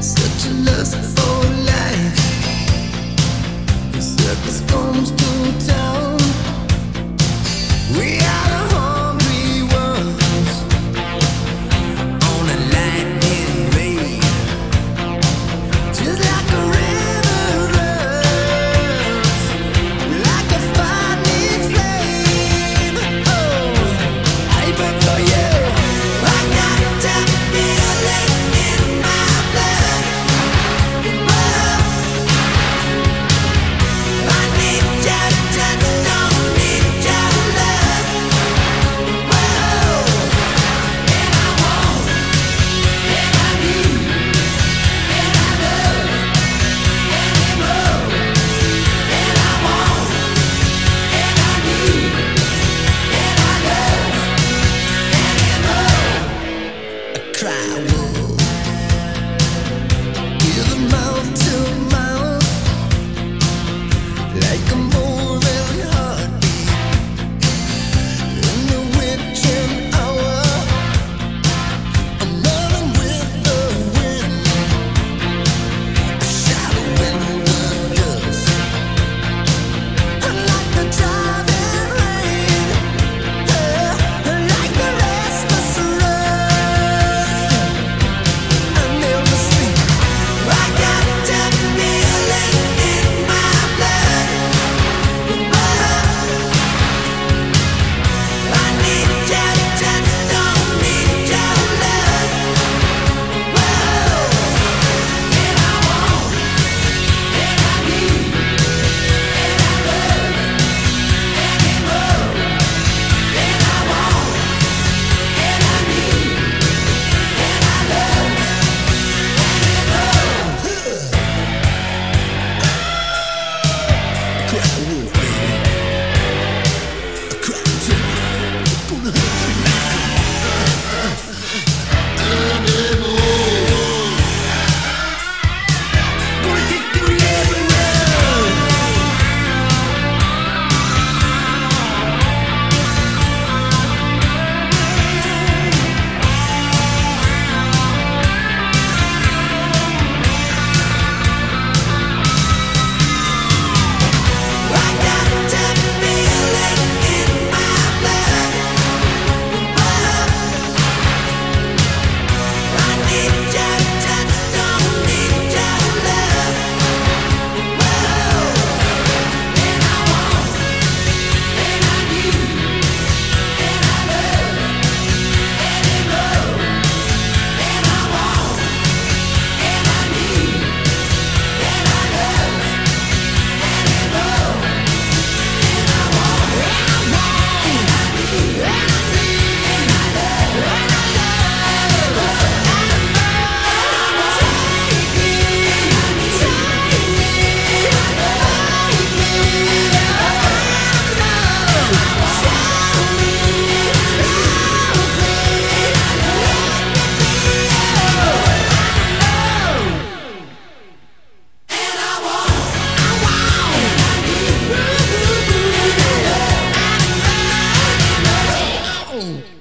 such a lust for life. Circus comes to town. We are.